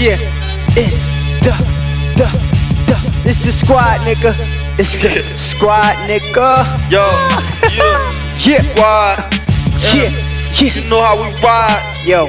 Yeah, it's the, the, the, it's the squad, nigga. It's the squad, nigga. Yo, yeah, Yeah, squad. yeah, yeah. You know how we ride. Yo,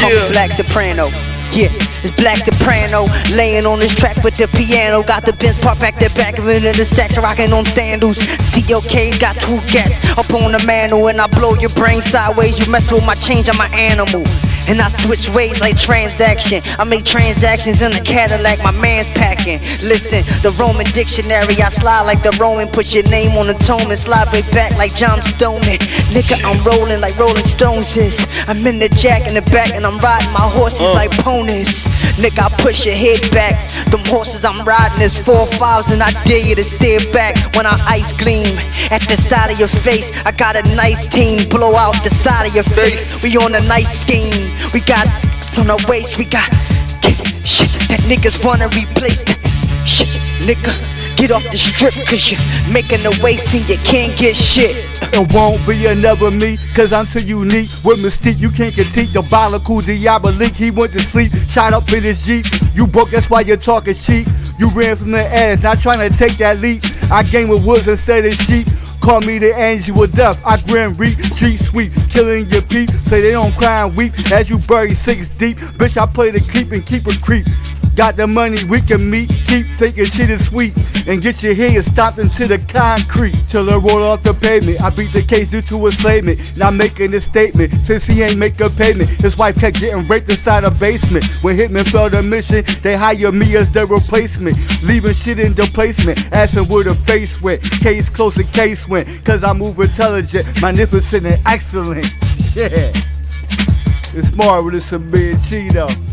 Yeah. Black Soprano. Yeah, it's Black Soprano laying on this track with the piano. Got the Benz parked back the back of it in the sex, rocking on sandals. COK's got two cats up on the mantle, and I blow your brain sideways. You mess with my change, I'm an animal. And I switch ways like transaction. I make transactions in a Cadillac, my man's packing. Listen, the Roman dictionary, I slide like the Roman. Put your name on the tome and slide right back like John Stoneman. Nigga, I'm rolling like Rolling Stones is. I'm in the jack in the back and I'm riding my horses Uh. like ponies. Nigga, I push your head back. Them horses I'm riding is four fives and I dare you to stare back when I ice gleam at the side of your face. I got a nice team, blow out the side of your face. We on a nice scheme. We got on our waist. We got shit that niggas wanna replace that shit, nigga. Get off the strip cause you're making a waste and you can't get shit. It won't be another me, cause I'm too unique. With mystique, you can't critique the biological diabolique. He went to sleep, shot up in his Jeep. You broke, that's why you're talking cheap. You ran from the ass, not trying to take that leap. I game with woods instead of sheep. Call me the angel of death. I grin, reap, cheat sweep, killing your peeps. Say they don't cry and weep as you bury six deep. Bitch, I play the creep and keep it creep. Got the money, we can meet. Keep thinking shit is sweet. And get your head stopped into the concrete. Till I roll off the pavement. I beat the case due to enslavement. Now making a statement. Since he ain't make a payment, his wife kept getting raped inside a basement. When Hitman failed the mission, they hired me as their replacement. Leaving shit in the placement. Asking where the face went. Case close and case went. Cause I move intelligent, magnificent, and excellent. Yeah. It's marvelous to be a Cheeto.